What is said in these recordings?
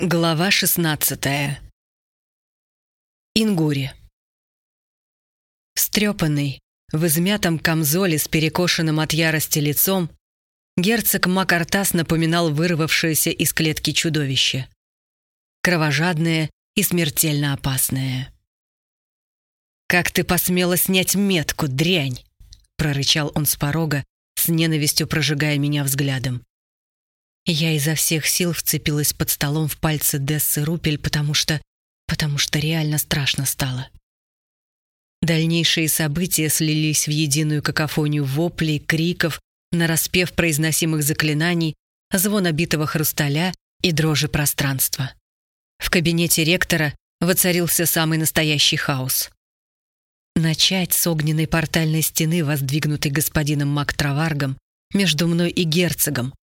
Глава 16 Ингури Стрепанный, в измятом камзоле с перекошенным от ярости лицом, герцог Макартас напоминал вырвавшееся из клетки чудовище. Кровожадное и смертельно опасное. «Как ты посмела снять метку, дрянь!» — прорычал он с порога, с ненавистью прожигая меня взглядом. Я изо всех сил вцепилась под столом в пальцы Дессы Рупель, потому что... потому что реально страшно стало. Дальнейшие события слились в единую какофонию воплей, криков, нараспев произносимых заклинаний, звон битого хрусталя и дрожи пространства. В кабинете ректора воцарился самый настоящий хаос. Начать с огненной портальной стены, воздвигнутой господином Мактраваргом, между мной и герцогом,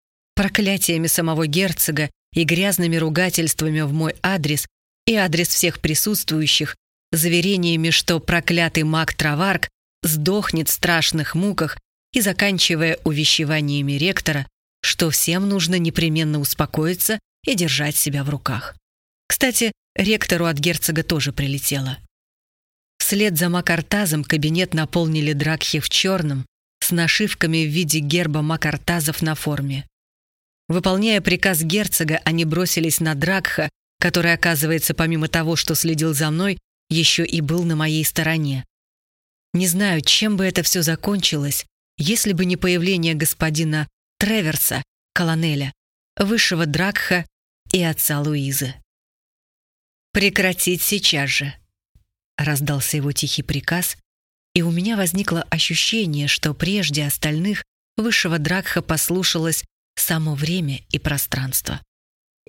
проклятиями самого герцога и грязными ругательствами в мой адрес и адрес всех присутствующих, заверениями, что проклятый маг Траварк сдохнет в страшных муках и заканчивая увещеваниями ректора, что всем нужно непременно успокоиться и держать себя в руках. Кстати, ректору от герцога тоже прилетело. Вслед за Макартазом кабинет наполнили дракхи в черном, с нашивками в виде герба Макартазов на форме. Выполняя приказ герцога, они бросились на Дракха, который, оказывается, помимо того, что следил за мной, еще и был на моей стороне. Не знаю, чем бы это все закончилось, если бы не появление господина Треверса, колонеля, высшего Дракха и отца Луизы. «Прекратить сейчас же!» — раздался его тихий приказ, и у меня возникло ощущение, что прежде остальных высшего Дракха послушалась само время и пространство.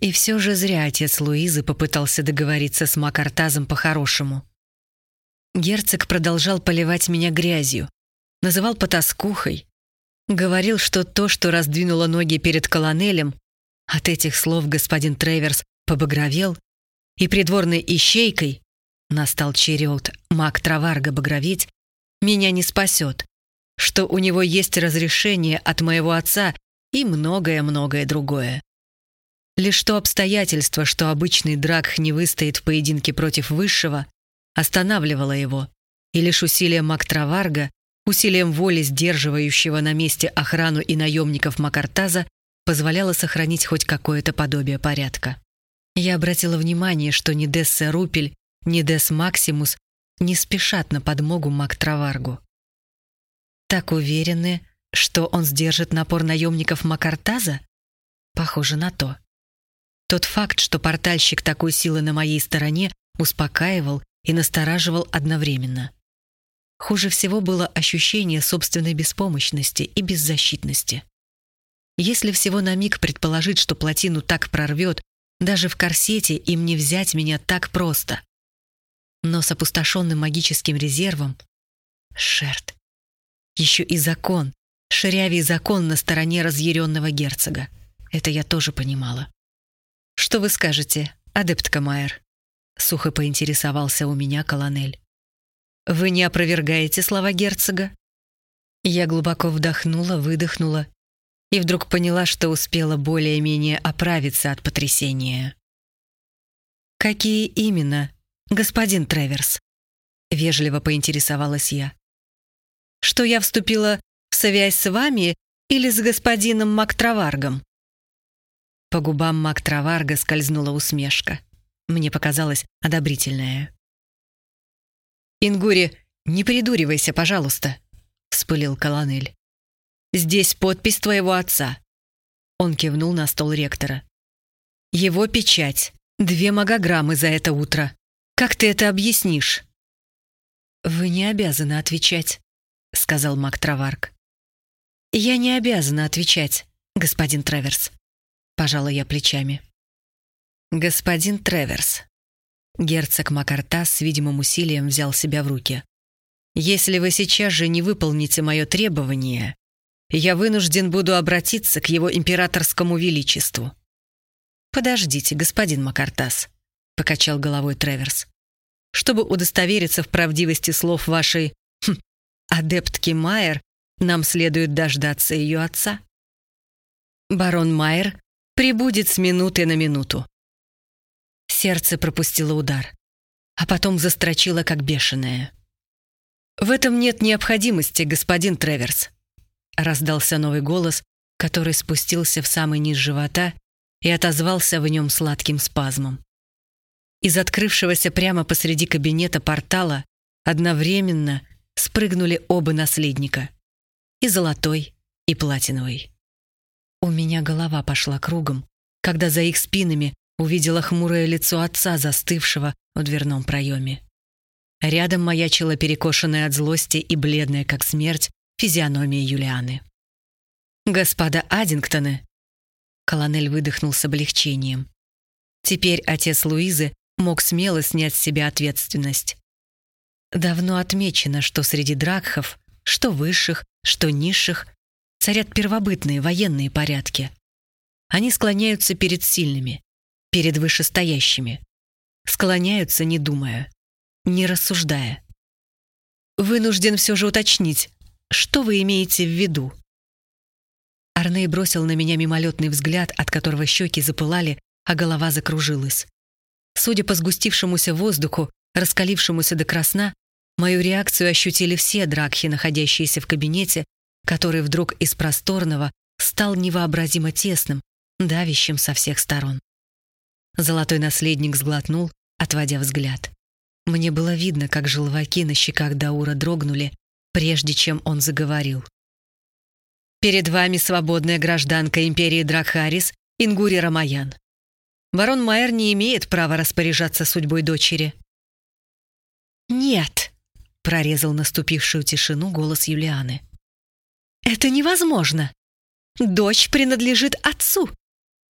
И все же зря отец Луизы попытался договориться с Макартазом по-хорошему. Герцог продолжал поливать меня грязью, называл потаскухой, говорил, что то, что раздвинуло ноги перед колонелем, от этих слов господин Треверс побагровел, и придворной ищейкой настал черед маг Траварга багроветь, меня не спасет, что у него есть разрешение от моего отца и многое-многое другое. Лишь то обстоятельство, что обычный Дракх не выстоит в поединке против Высшего, останавливало его, и лишь усилием Мактраварга, усилием воли сдерживающего на месте охрану и наемников Макартаза, позволяло сохранить хоть какое-то подобие порядка. Я обратила внимание, что ни Десса Рупель, ни Десс Максимус не спешат на подмогу Мактраваргу. Так уверены, что он сдержит напор наемников Макартаза? Похоже на то. Тот факт, что портальщик такой силы на моей стороне, успокаивал и настораживал одновременно. Хуже всего было ощущение собственной беспомощности и беззащитности. Если всего на миг предположить, что плотину так прорвет, даже в корсете им не взять меня так просто. Но с опустошенным магическим резервом... Шерт. Еще и закон, ширявий закон на стороне разъяренного герцога. Это я тоже понимала. «Что вы скажете, адептка Майер?» Сухо поинтересовался у меня колонель. «Вы не опровергаете слова герцога?» Я глубоко вдохнула, выдохнула и вдруг поняла, что успела более-менее оправиться от потрясения. «Какие именно, господин Треверс?» Вежливо поинтересовалась я. «Что я вступила связь с вами или с господином Мактраваргом?» По губам Мактраварга скользнула усмешка. Мне показалось одобрительная. «Ингури, не придуривайся, пожалуйста», — вспылил колонель. «Здесь подпись твоего отца». Он кивнул на стол ректора. «Его печать. Две магограммы за это утро. Как ты это объяснишь?» «Вы не обязаны отвечать», — сказал Мак Траварк. «Я не обязана отвечать, господин Треверс», — пожала я плечами. «Господин Треверс». Герцог Макарта с видимым усилием взял себя в руки. «Если вы сейчас же не выполните мое требование, я вынужден буду обратиться к его императорскому величеству». «Подождите, господин Макартас», — покачал головой Треверс. «Чтобы удостовериться в правдивости слов вашей хм, адептки Майер, нам следует дождаться ее отца. Барон Майер прибудет с минуты на минуту. Сердце пропустило удар, а потом застрочило, как бешеное. «В этом нет необходимости, господин Треверс», — раздался новый голос, который спустился в самый низ живота и отозвался в нем сладким спазмом. Из открывшегося прямо посреди кабинета портала одновременно спрыгнули оба наследника — и золотой, и платиновый. У меня голова пошла кругом, когда за их спинами увидела хмурое лицо отца, застывшего в дверном проеме. Рядом маячила перекошенная от злости и бледная, как смерть, физиономия Юлианы. «Господа Аддингтоны!» Колонель выдохнул с облегчением. Теперь отец Луизы мог смело снять с себя ответственность. Давно отмечено, что среди дракхов, что высших, что низших, царят первобытные военные порядки. Они склоняются перед сильными, перед вышестоящими. Склоняются, не думая, не рассуждая. Вынужден все же уточнить, что вы имеете в виду? Арней бросил на меня мимолетный взгляд, от которого щеки запылали, а голова закружилась. Судя по сгустившемуся воздуху, раскалившемуся до красна, Мою реакцию ощутили все дракхи, находящиеся в кабинете, который вдруг из просторного стал невообразимо тесным, давящим со всех сторон. Золотой наследник сглотнул, отводя взгляд. Мне было видно, как желваки на щеках Даура дрогнули, прежде чем он заговорил. «Перед вами свободная гражданка империи Дракхарис Ингури Рамаян. Барон Майер не имеет права распоряжаться судьбой дочери». «Нет», прорезал наступившую тишину голос Юлианы. «Это невозможно! Дочь принадлежит отцу!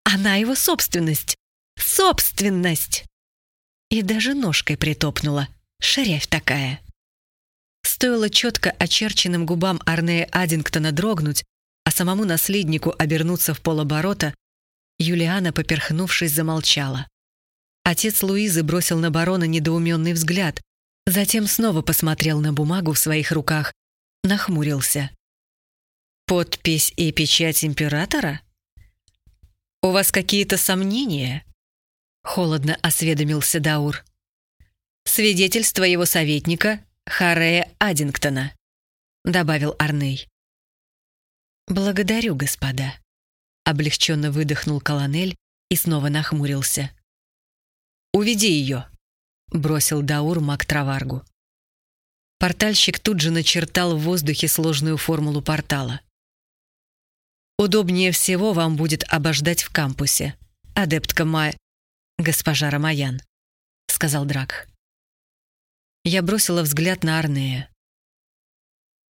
Она его собственность! Собственность!» И даже ножкой притопнула. Шарявь такая. Стоило четко очерченным губам Арнея Аддингтона дрогнуть, а самому наследнику обернуться в полоборота, Юлиана, поперхнувшись, замолчала. Отец Луизы бросил на барона недоуменный взгляд, Затем снова посмотрел на бумагу в своих руках, нахмурился. «Подпись и печать императора? У вас какие-то сомнения?» Холодно осведомился Даур. «Свидетельство его советника Харея Аддингтона», добавил Арней. «Благодарю, господа», — облегченно выдохнул колонель и снова нахмурился. «Уведи ее», бросил Даур маг Траваргу. Портальщик тут же начертал в воздухе сложную формулу портала. «Удобнее всего вам будет обождать в кампусе, адептка Ма... госпожа Рамаян», — сказал Драк. Я бросила взгляд на Арнея.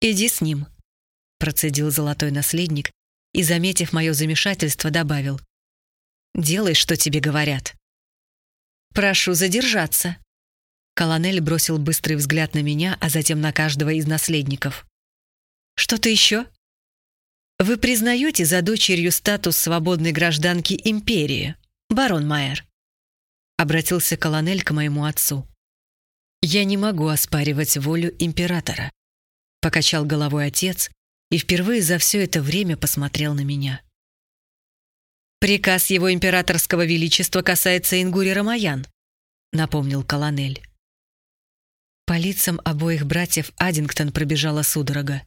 «Иди с ним», — процедил золотой наследник и, заметив мое замешательство, добавил. «Делай, что тебе говорят». «Прошу задержаться», Колонель бросил быстрый взгляд на меня, а затем на каждого из наследников. «Что-то еще?» «Вы признаете за дочерью статус свободной гражданки империи, барон Майер?» Обратился колонель к моему отцу. «Я не могу оспаривать волю императора», — покачал головой отец и впервые за все это время посмотрел на меня. «Приказ его императорского величества касается Ингури Рамаян», — напомнил колонель. По лицам обоих братьев Аддингтон пробежала судорога.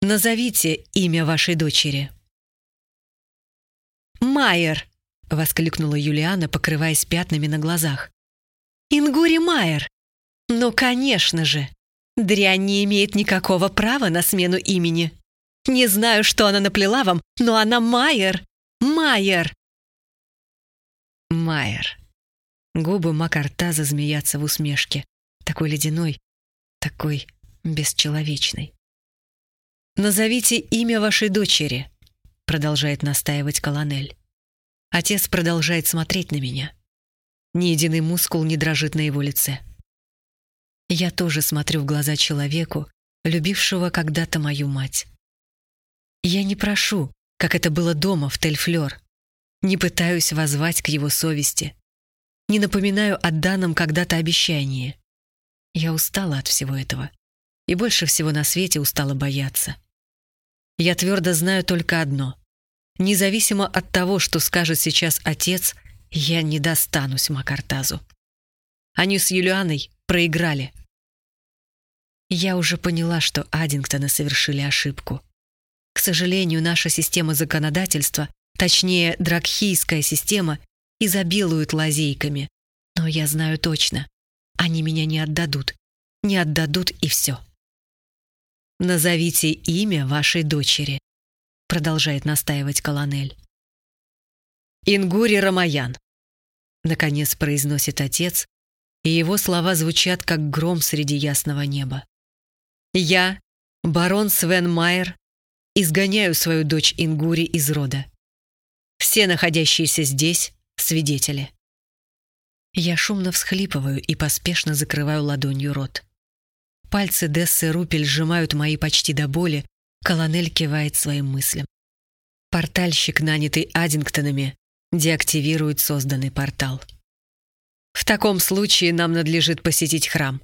«Назовите имя вашей дочери». «Майер!» — воскликнула Юлиана, покрываясь пятнами на глазах. «Ингури Майер! Ну, конечно же! Дрянь не имеет никакого права на смену имени. Не знаю, что она наплела вам, но она Майер! Майер!» Майер. Губы Макарта зазмеятся в усмешке такой ледяной, такой бесчеловечный. «Назовите имя вашей дочери», — продолжает настаивать колонель. Отец продолжает смотреть на меня. Ни единый мускул не дрожит на его лице. Я тоже смотрю в глаза человеку, любившего когда-то мою мать. Я не прошу, как это было дома в Тельфлёр, не пытаюсь воззвать к его совести, не напоминаю о данном когда-то обещании. Я устала от всего этого. И больше всего на свете устала бояться. Я твердо знаю только одно. Независимо от того, что скажет сейчас отец, я не достанусь Макартазу. Они с Юлианой проиграли. Я уже поняла, что Аддингтоны совершили ошибку. К сожалению, наша система законодательства, точнее, дракхийская система, изобилует лазейками. Но я знаю точно, они меня не отдадут. Не отдадут и все. «Назовите имя вашей дочери», — продолжает настаивать колонель. «Ингури Рамаян», — наконец произносит отец, и его слова звучат, как гром среди ясного неба. «Я, барон Свен Майер, изгоняю свою дочь Ингури из рода. Все находящиеся здесь — свидетели». Я шумно всхлипываю и поспешно закрываю ладонью рот. Пальцы Дессы Рупель сжимают мои почти до боли, колонель кивает своим мыслям. Портальщик, нанятый Аддингтонами, деактивирует созданный портал. В таком случае нам надлежит посетить храм,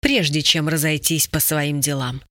прежде чем разойтись по своим делам.